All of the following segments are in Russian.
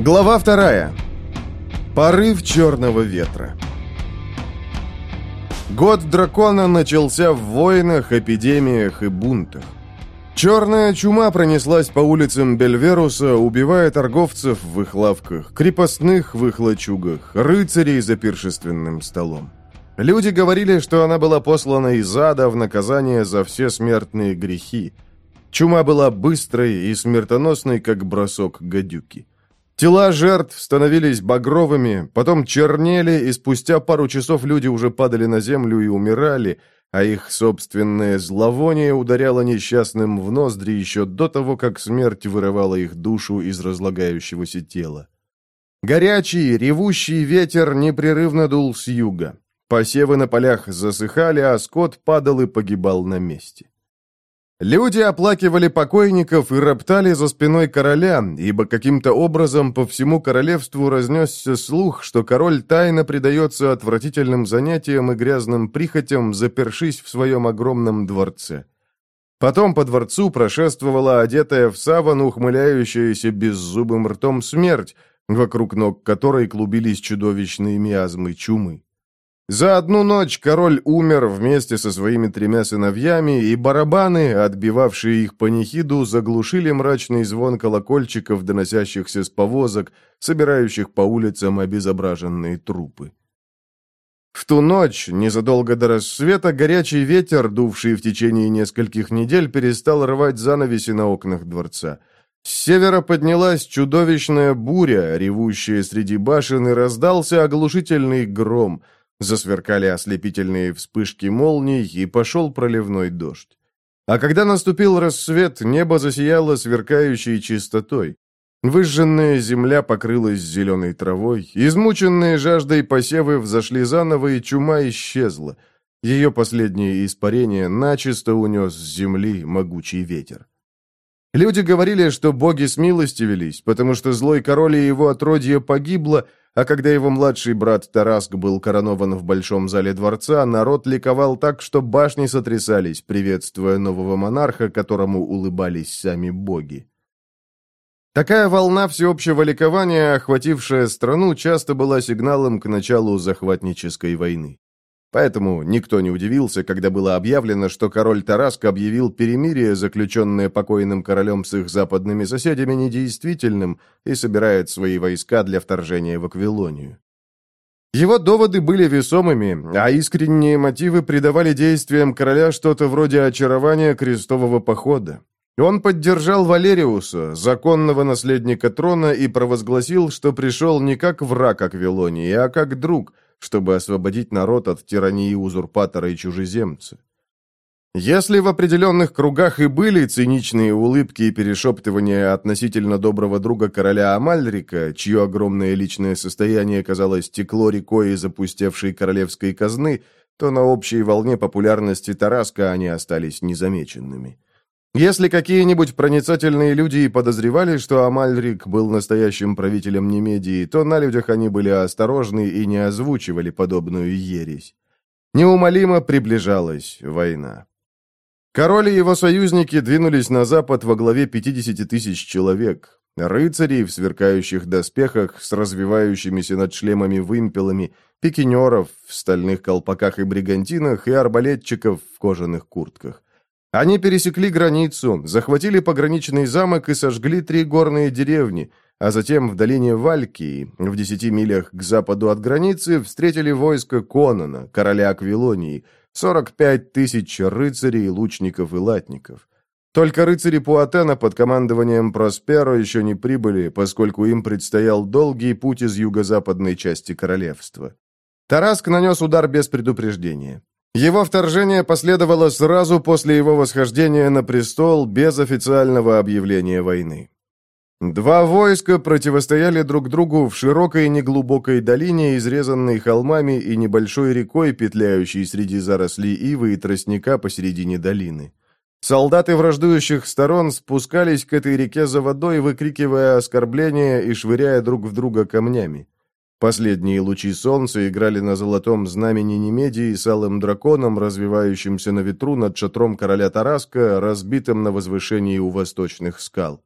Глава вторая. Порыв черного ветра. Год дракона начался в войнах, эпидемиях и бунтах. Черная чума пронеслась по улицам Бельверуса, убивая торговцев в их лавках, крепостных в их лачугах, рыцарей за пиршественным столом. Люди говорили, что она была послана из ада в наказание за все смертные грехи. Чума была быстрой и смертоносной, как бросок гадюки. Тела жертв становились багровыми, потом чернели, и спустя пару часов люди уже падали на землю и умирали, а их собственное зловоние ударяло несчастным в ноздри еще до того, как смерть вырывала их душу из разлагающегося тела. Горячий, ревущий ветер непрерывно дул с юга. Посевы на полях засыхали, а скот падал и погибал на месте. Люди оплакивали покойников и роптали за спиной короля, ибо каким-то образом по всему королевству разнесся слух, что король тайно предается отвратительным занятиям и грязным прихотям, запершись в своем огромном дворце. Потом по дворцу прошествовала одетая в саван ухмыляющаяся беззубым ртом смерть, вокруг ног которой клубились чудовищные миазмы чумы. За одну ночь король умер вместе со своими тремя сыновьями, и барабаны, отбивавшие их панихиду, заглушили мрачный звон колокольчиков, доносящихся с повозок, собирающих по улицам обезображенные трупы. В ту ночь, незадолго до рассвета, горячий ветер, дувший в течение нескольких недель, перестал рвать занавеси на окнах дворца. С севера поднялась чудовищная буря, ревущая среди башен, и раздался оглушительный гром – Засверкали ослепительные вспышки молний, и пошел проливной дождь. А когда наступил рассвет, небо засияло сверкающей чистотой. Выжженная земля покрылась зеленой травой, измученные жаждой посевы взошли заново, и чума исчезла. Ее последнее испарение начисто унес с земли могучий ветер. Люди говорили, что боги с милости велись, потому что злой король и его отродье погибло, а когда его младший брат Тараск был коронован в Большом зале дворца, народ ликовал так, что башни сотрясались, приветствуя нового монарха, которому улыбались сами боги. Такая волна всеобщего ликования, охватившая страну, часто была сигналом к началу захватнической войны. Поэтому никто не удивился, когда было объявлено, что король Тараск объявил перемирие, заключенное покойным королем с их западными соседями, недействительным и собирает свои войска для вторжения в Аквилонию. Его доводы были весомыми, а искренние мотивы придавали действиям короля что-то вроде очарования крестового похода. Он поддержал Валериуса, законного наследника трона, и провозгласил, что пришел не как враг Аквилонии, а как друг – чтобы освободить народ от тирании узурпатора и чужеземца. Если в определенных кругах и были циничные улыбки и перешептывания относительно доброго друга короля Амальрика, чье огромное личное состояние, казалось, стекло рекой из опустевшей королевской казны, то на общей волне популярности Тараска они остались незамеченными. Если какие-нибудь проницательные люди и подозревали, что Амальрик был настоящим правителем Немедии, то на людях они были осторожны и не озвучивали подобную ересь. Неумолимо приближалась война. Короли и его союзники двинулись на запад во главе 50 тысяч человек, рыцарей в сверкающих доспехах с развивающимися над шлемами вымпелами, пикинеров в стальных колпаках и бригантинах и арбалетчиков в кожаных куртках. Они пересекли границу, захватили пограничный замок и сожгли три горные деревни, а затем в долине Валькии, в десяти милях к западу от границы, встретили войско Конона, короля Аквилонии, 45 тысяч рыцарей, лучников и латников. Только рыцари Пуатена под командованием Просперо еще не прибыли, поскольку им предстоял долгий путь из юго-западной части королевства. Тараск нанес удар без предупреждения. Его вторжение последовало сразу после его восхождения на престол без официального объявления войны. Два войска противостояли друг другу в широкой неглубокой долине, изрезанной холмами и небольшой рекой, петляющей среди зарослей ивы и тростника посередине долины. Солдаты враждующих сторон спускались к этой реке за водой, выкрикивая оскорбления и швыряя друг в друга камнями. Последние лучи солнца играли на золотом знамени Немедии с алым драконом, развивающимся на ветру над шатром короля Тараска, разбитым на возвышении у восточных скал.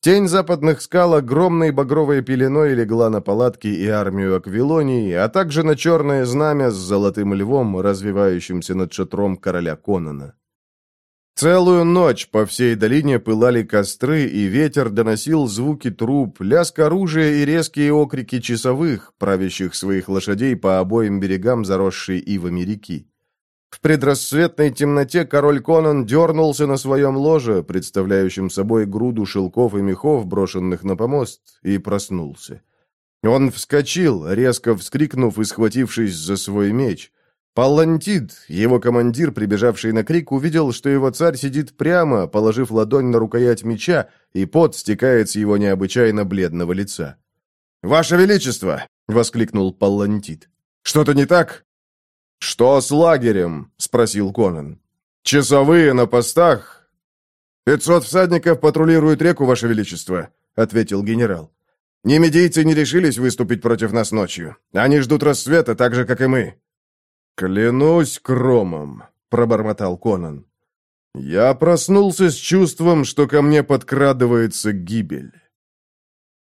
Тень западных скал огромной багровой пеленой легла на палатки и армию Аквилонии, а также на черное знамя с золотым львом, развивающимся над шатром короля Конона. Целую ночь по всей долине пылали костры, и ветер доносил звуки труб, лязг оружия и резкие окрики часовых, правящих своих лошадей по обоим берегам заросшей ивами реки. В предрассветной темноте король Конан дернулся на своем ложе, представляющем собой груду шелков и мехов, брошенных на помост, и проснулся. Он вскочил, резко вскрикнув и схватившись за свой меч. Палантид, его командир, прибежавший на крик, увидел, что его царь сидит прямо, положив ладонь на рукоять меча, и пот стекает с его необычайно бледного лица. «Ваше Величество!» — воскликнул Палантид. «Что-то не так?» «Что с лагерем?» — спросил Конан. «Часовые на постах?» «Пятьсот всадников патрулируют реку, Ваше Величество», — ответил генерал. «Ни медийцы не решились выступить против нас ночью. Они ждут рассвета, так же, как и мы». «Клянусь кромом!» — пробормотал Конан. «Я проснулся с чувством, что ко мне подкрадывается гибель».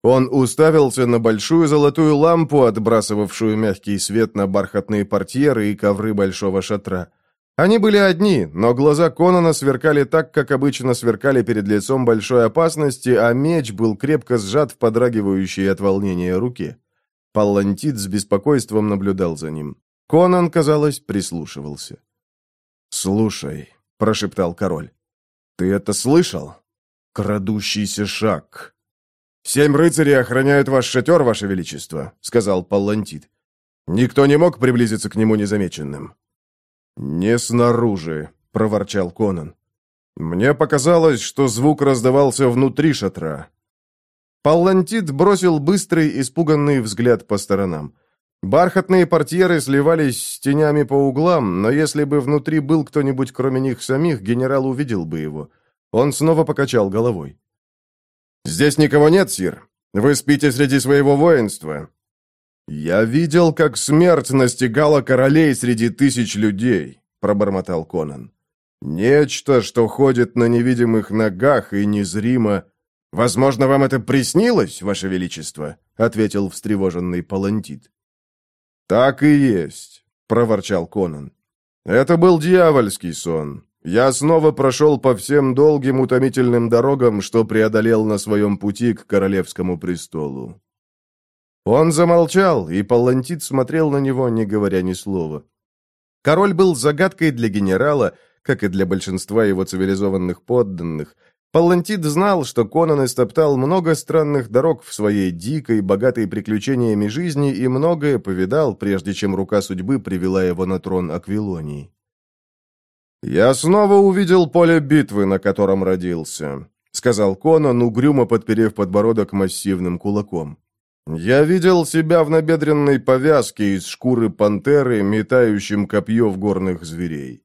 Он уставился на большую золотую лампу, отбрасывавшую мягкий свет на бархатные портьеры и ковры большого шатра. Они были одни, но глаза Конана сверкали так, как обычно сверкали перед лицом большой опасности, а меч был крепко сжат в подрагивающей от волнения руке. Паллантит с беспокойством наблюдал за ним. Конан, казалось, прислушивался. «Слушай», — прошептал король, — «ты это слышал? Крадущийся шаг». «Семь рыцарей охраняют ваш шатер, ваше величество», — сказал Паллантит. «Никто не мог приблизиться к нему незамеченным». «Не снаружи», — проворчал Конан. «Мне показалось, что звук раздавался внутри шатра». Паллантит бросил быстрый, испуганный взгляд по сторонам. Бархатные портьеры сливались с тенями по углам, но если бы внутри был кто-нибудь кроме них самих, генерал увидел бы его. Он снова покачал головой. «Здесь никого нет, Сир. Вы спите среди своего воинства». «Я видел, как смерть настигала королей среди тысяч людей», — пробормотал Конан. «Нечто, что ходит на невидимых ногах и незримо...» «Возможно, вам это приснилось, Ваше Величество», — ответил встревоженный Палантит. «Так и есть», — проворчал Конан. «Это был дьявольский сон. Я снова прошел по всем долгим утомительным дорогам, что преодолел на своем пути к королевскому престолу». Он замолчал, и Паллантит смотрел на него, не говоря ни слова. Король был загадкой для генерала, как и для большинства его цивилизованных подданных, Палантид знал, что Конан истоптал много странных дорог в своей дикой, богатой приключениями жизни и многое повидал, прежде чем рука судьбы привела его на трон Аквилонии. «Я снова увидел поле битвы, на котором родился», — сказал Конан, угрюмо подперев подбородок массивным кулаком. «Я видел себя в набедренной повязке из шкуры пантеры, метающим копье в горных зверей.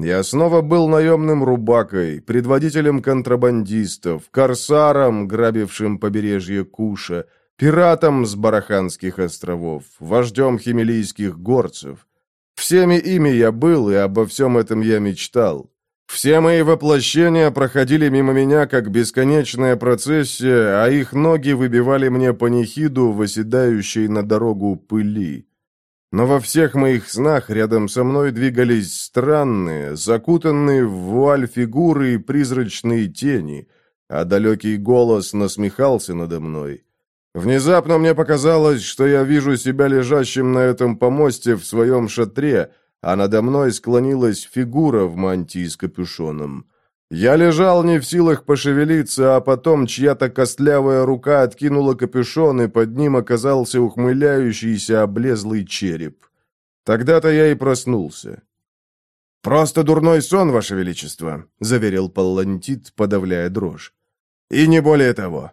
Я снова был наемным рубакой, предводителем контрабандистов, корсаром, грабившим побережье Куша, пиратом с Бараханских островов, вождем химилийских горцев. Всеми ими я был, и обо всем этом я мечтал. Все мои воплощения проходили мимо меня, как бесконечная процессия, а их ноги выбивали мне панихиду, выседающей на дорогу пыли. Но во всех моих снах рядом со мной двигались странные, закутанные в вуаль фигуры и призрачные тени, а далекий голос насмехался надо мной. Внезапно мне показалось, что я вижу себя лежащим на этом помосте в своем шатре, а надо мной склонилась фигура в мантии с капюшоном. Я лежал не в силах пошевелиться, а потом чья-то костлявая рука откинула капюшон, и под ним оказался ухмыляющийся облезлый череп. Тогда-то я и проснулся. «Просто дурной сон, Ваше Величество», — заверил Паллантит, подавляя дрожь. «И не более того».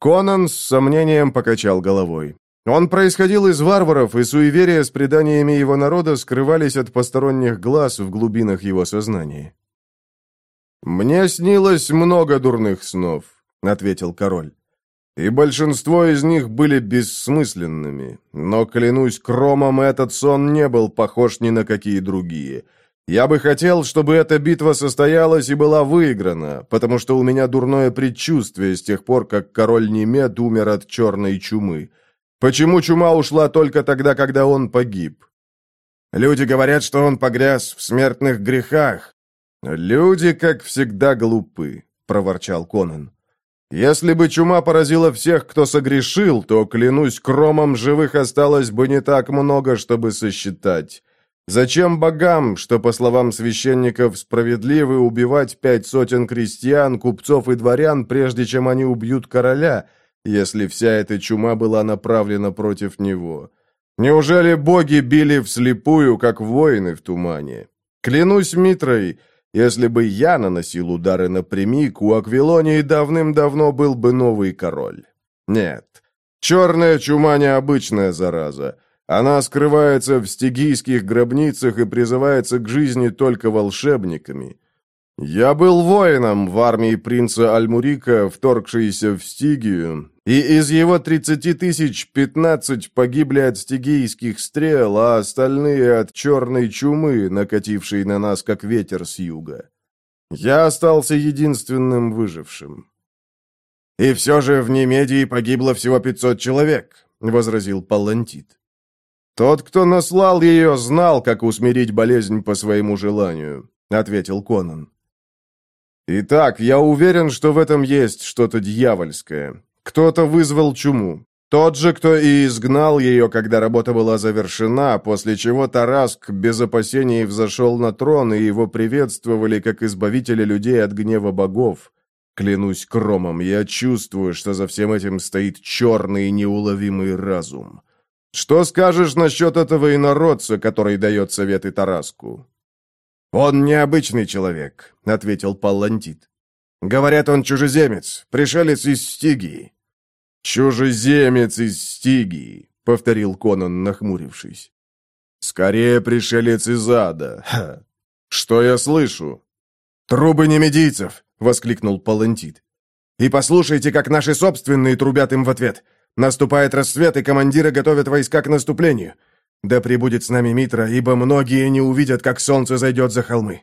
Конан с сомнением покачал головой. Он происходил из варваров, и суеверия с преданиями его народа скрывались от посторонних глаз в глубинах его сознания. «Мне снилось много дурных снов», — ответил король. «И большинство из них были бессмысленными, но, клянусь кромом, этот сон не был похож ни на какие другие. Я бы хотел, чтобы эта битва состоялась и была выиграна, потому что у меня дурное предчувствие с тех пор, как король Немед умер от черной чумы. Почему чума ушла только тогда, когда он погиб?» «Люди говорят, что он погряз в смертных грехах», «Люди, как всегда, глупы», — проворчал Конан. «Если бы чума поразила всех, кто согрешил, то, клянусь, кромом живых осталось бы не так много, чтобы сосчитать. Зачем богам, что, по словам священников, справедливы убивать пять сотен крестьян, купцов и дворян, прежде чем они убьют короля, если вся эта чума была направлена против него? Неужели боги били вслепую, как воины в тумане? Клянусь Митрой, — если бы я наносил удары напрямик, у Аквилонии давным-давно был бы новый король. Нет. Черная чума необычная зараза. Она скрывается в стигийских гробницах и призывается к жизни только волшебниками. Я был воином в армии принца Альмурика, вторгшейся в Стигию, и из его 30 тысяч 15 погибли от стигийских стрел, а остальные от черной чумы, накатившей на нас как ветер с юга. Я остался единственным выжившим. «И все же в Немедии погибло всего 500 человек», — возразил Паллантит. «Тот, кто наслал ее, знал, как усмирить болезнь по своему желанию», — ответил Конан. «Итак, я уверен, что в этом есть что-то дьявольское. Кто-то вызвал чуму. Тот же, кто и изгнал ее, когда работа была завершена, после чего Тараск без опасений взошел на трон, и его приветствовали как избавителя людей от гнева богов. Клянусь кромом, я чувствую, что за всем этим стоит черный неуловимый разум. Что скажешь насчет этого инородца, который дает советы Тараску?» «Он необычный человек», — ответил Паллантит. Говорят, он чужеземец, пришелец из Стигии». «Чужеземец из Стигии», — повторил Конан, нахмурившись. «Скорее пришелец из ада. Ха. Что я слышу?» «Трубы немедийцев!» — воскликнул Палантит. «И послушайте, как наши собственные трубят им в ответ. Наступает рассвет, и командиры готовят войска к наступлению. Да прибудет с нами Митра, ибо многие не увидят, как солнце зайдет за холмы».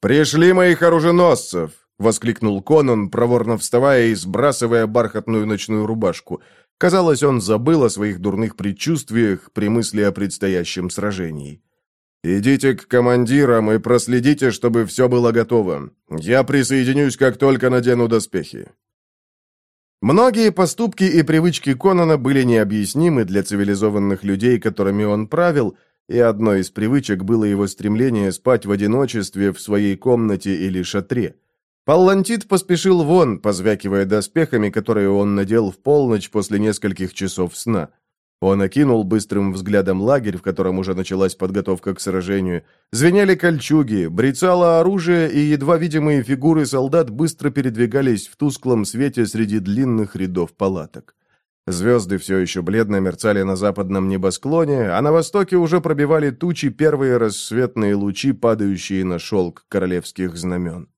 «Пришли моих оруженосцев!» — воскликнул Конан, проворно вставая и сбрасывая бархатную ночную рубашку. Казалось, он забыл о своих дурных предчувствиях при мысли о предстоящем сражении. «Идите к командирам и проследите, чтобы все было готово. Я присоединюсь, как только надену доспехи». Многие поступки и привычки Конана были необъяснимы для цивилизованных людей, которыми он правил, и одной из привычек было его стремление спать в одиночестве в своей комнате или шатре. Паллантит поспешил вон, позвякивая доспехами, которые он надел в полночь после нескольких часов сна. Он окинул быстрым взглядом лагерь, в котором уже началась подготовка к сражению. Звенели кольчуги, брицало оружие, и едва видимые фигуры солдат быстро передвигались в тусклом свете среди длинных рядов палаток. Звезды все еще бледно мерцали на западном небосклоне, а на востоке уже пробивали тучи первые рассветные лучи, падающие на шелк королевских знамен.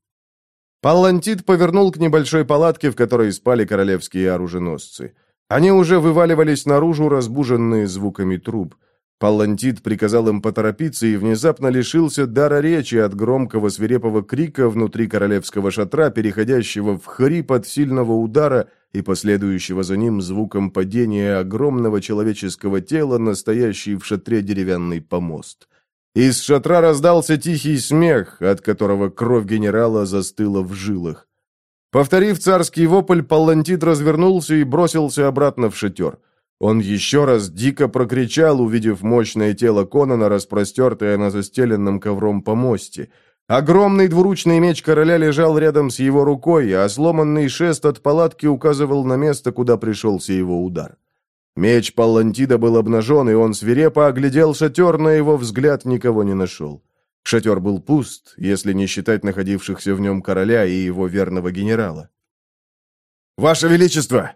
Паллантит повернул к небольшой палатке, в которой спали королевские оруженосцы. Они уже вываливались наружу, разбуженные звуками труб. Паллантит приказал им поторопиться и внезапно лишился дара речи от громкого свирепого крика внутри королевского шатра, переходящего в хрип от сильного удара и последующего за ним звуком падения огромного человеческого тела, настоящий в шатре деревянный помост. Из шатра раздался тихий смех, от которого кровь генерала застыла в жилах. Повторив царский вопль, Паллантит развернулся и бросился обратно в шатер. Он еще раз дико прокричал, увидев мощное тело Конона, распростертое на застеленном ковром помосте. Огромный двуручный меч короля лежал рядом с его рукой, а сломанный шест от палатки указывал на место, куда пришелся его удар. Меч Паллантида был обнажен, и он свирепо оглядел шатер, но его взгляд никого не нашел. Шатер был пуст, если не считать находившихся в нем короля и его верного генерала. «Ваше Величество!»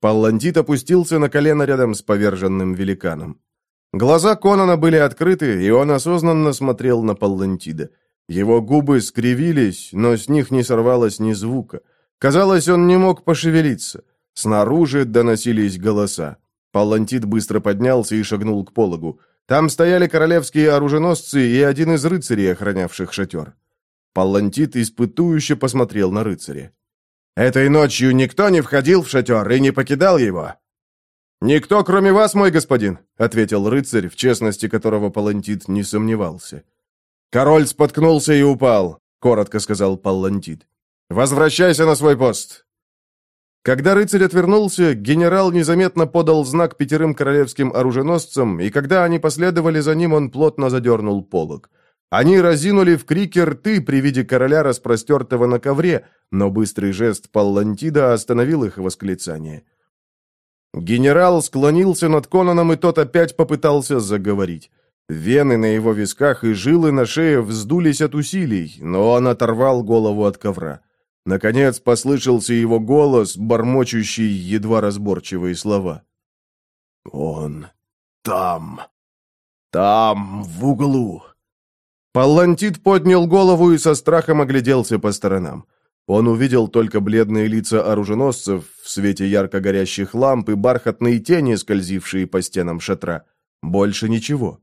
Паллантит опустился на колено рядом с поверженным великаном. Глаза Конона были открыты, и он осознанно смотрел на Паллантида. Его губы скривились, но с них не сорвалось ни звука. Казалось, он не мог пошевелиться. Снаружи доносились голоса. Палантит быстро поднялся и шагнул к пологу. Там стояли королевские оруженосцы и один из рыцарей, охранявших шатер. Палантит испытующе посмотрел на рыцаря. «Этой ночью никто не входил в шатер и не покидал его?» «Никто, кроме вас, мой господин», — ответил рыцарь, в честности которого Палантит не сомневался. «Король споткнулся и упал», — коротко сказал Палантит. «Возвращайся на свой пост. Когда рыцарь отвернулся, генерал незаметно подал знак пятерым королевским оруженосцам, и когда они последовали за ним, он плотно задернул полог. Они разинули в крике рты при виде короля, распростертого на ковре, но быстрый жест Паллантида остановил их восклицание. Генерал склонился над Конаном, и тот опять попытался заговорить. Вены на его висках и жилы на шее вздулись от усилий, но он оторвал голову от ковра. Наконец послышался его голос, бормочущий едва разборчивые слова. «Он там! Там, в углу!» Паллантит поднял голову и со страхом огляделся по сторонам. Он увидел только бледные лица оруженосцев в свете ярко горящих ламп и бархатные тени, скользившие по стенам шатра. Больше ничего.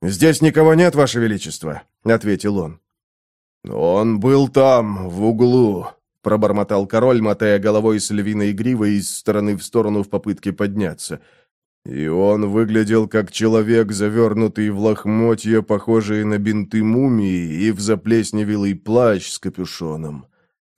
«Здесь никого нет, Ваше Величество», — ответил он. «Он был там, в углу», — пробормотал король, мотая головой с львиной гривой из стороны в сторону в попытке подняться. И он выглядел как человек, завернутый в лохмотья, похожие на бинты мумии, и в заплесневелый плащ с капюшоном.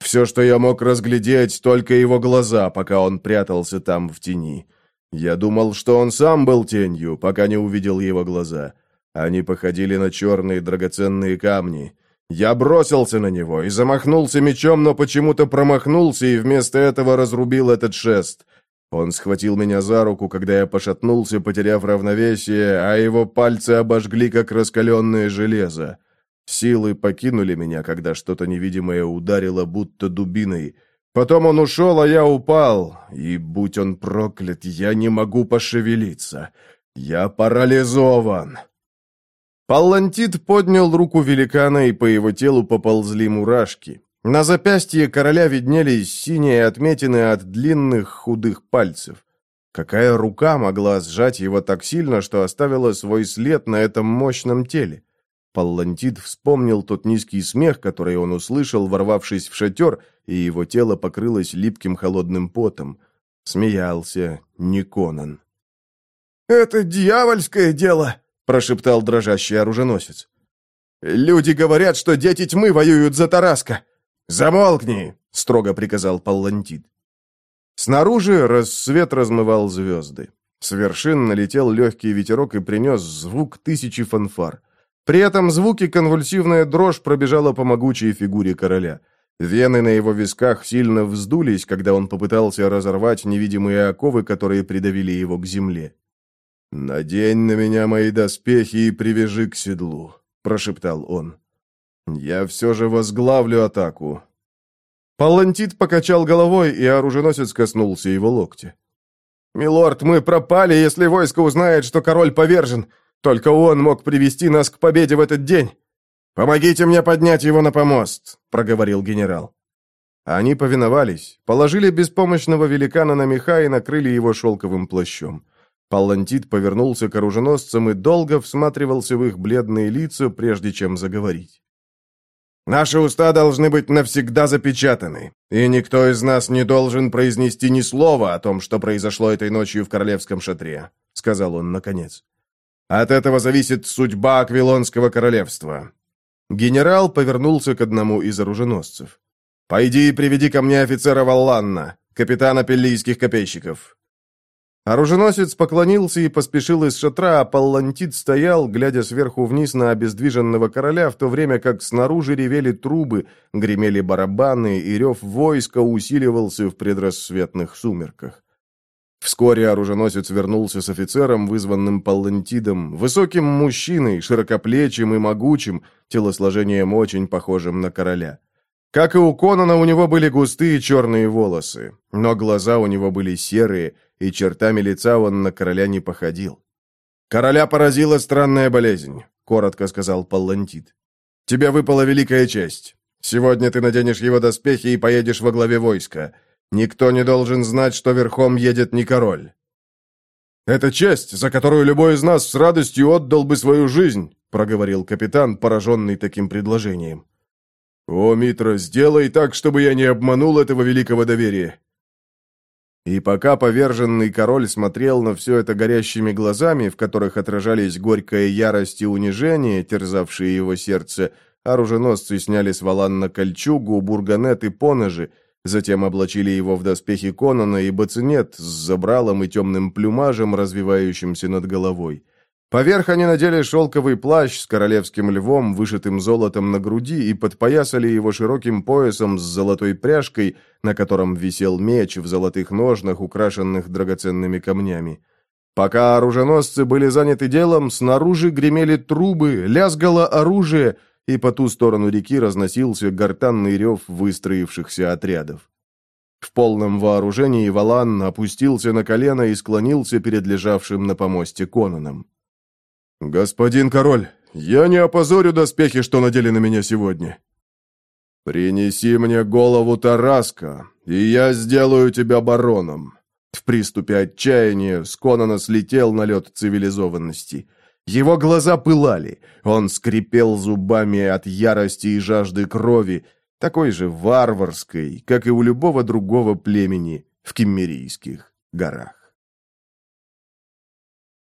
Все, что я мог разглядеть, только его глаза, пока он прятался там в тени. Я думал, что он сам был тенью, пока не увидел его глаза. Они походили на черные драгоценные камни. Я бросился на него и замахнулся мечом, но почему-то промахнулся и вместо этого разрубил этот шест. Он схватил меня за руку, когда я пошатнулся, потеряв равновесие, а его пальцы обожгли, как раскаленное железо. Силы покинули меня, когда что-то невидимое ударило, будто дубиной. Потом он ушел, а я упал, и, будь он проклят, я не могу пошевелиться. Я парализован. Паллантит поднял руку великана, и по его телу поползли мурашки. На запястье короля виднелись синие отметины от длинных худых пальцев. Какая рука могла сжать его так сильно, что оставила свой след на этом мощном теле? Паллантит вспомнил тот низкий смех, который он услышал, ворвавшись в шатер, и его тело покрылось липким холодным потом. Смеялся не Конан. «Это дьявольское дело!» прошептал дрожащий оруженосец. «Люди говорят, что дети тьмы воюют за Тараска!» «Замолкни!» — строго приказал Паллантид. Снаружи рассвет размывал звезды. С вершин налетел легкий ветерок и принес звук тысячи фанфар. При этом звуки конвульсивная дрожь пробежала по могучей фигуре короля. Вены на его висках сильно вздулись, когда он попытался разорвать невидимые оковы, которые придавили его к земле. «Надень на меня мои доспехи и привяжи к седлу», — прошептал он. «Я все же возглавлю атаку». Палантит покачал головой, и оруженосец коснулся его локтя. «Милорд, мы пропали, если войско узнает, что король повержен. Только он мог привести нас к победе в этот день. Помогите мне поднять его на помост», — проговорил генерал. Они повиновались, положили беспомощного великана на меха и накрыли его шелковым плащом. Паллантит повернулся к оруженосцам и долго всматривался в их бледные лица, прежде чем заговорить. «Наши уста должны быть навсегда запечатаны, и никто из нас не должен произнести ни слова о том, что произошло этой ночью в королевском шатре», — сказал он наконец. «От этого зависит судьба Аквилонского королевства». Генерал повернулся к одному из оруженосцев. «Пойди и приведи ко мне офицера Валланна, капитана пеллийских копейщиков. Оруженосец поклонился и поспешил из шатра, а паллантит стоял, глядя сверху вниз на обездвиженного короля, в то время как снаружи ревели трубы, гремели барабаны, и рев войска усиливался в предрассветных сумерках. Вскоре оруженосец вернулся с офицером, вызванным паллантидом, высоким мужчиной, широкоплечим и могучим, телосложением очень похожим на короля. Как и у Конона, у него были густые черные волосы, но глаза у него были серые, и чертами лица он на короля не походил. «Короля поразила странная болезнь», — коротко сказал Паллантит. «Тебе выпала великая честь. Сегодня ты наденешь его доспехи и поедешь во главе войска. Никто не должен знать, что верхом едет не король». «Это честь, за которую любой из нас с радостью отдал бы свою жизнь», — проговорил капитан, пораженный таким предложением. «О, Митра, сделай так, чтобы я не обманул этого великого доверия. И пока поверженный король смотрел на все это горящими глазами, в которых отражались горькая ярость и унижение, терзавшие его сердце, оруженосцы сняли с Валанна кольчугу, бурганет и поножи, затем облачили его в доспехи Конона и бацинет с забралом и темным плюмажем, развивающимся над головой. Поверх они надели шелковый плащ с королевским львом, вышитым золотом на груди, и подпоясали его широким поясом с золотой пряжкой, на котором висел меч в золотых ножнах, украшенных драгоценными камнями. Пока оруженосцы были заняты делом, снаружи гремели трубы, лязгало оружие, и по ту сторону реки разносился гортанный рев выстроившихся отрядов. В полном вооружении Валан опустился на колено и склонился перед лежавшим на помосте Конаном. «Господин король, я не опозорю доспехи, что надели на меня сегодня». «Принеси мне голову Тараска, и я сделаю тебя бароном». В приступе отчаяния с Конона слетел налет цивилизованности. Его глаза пылали, он скрипел зубами от ярости и жажды крови, такой же варварской, как и у любого другого племени в Киммерийских горах.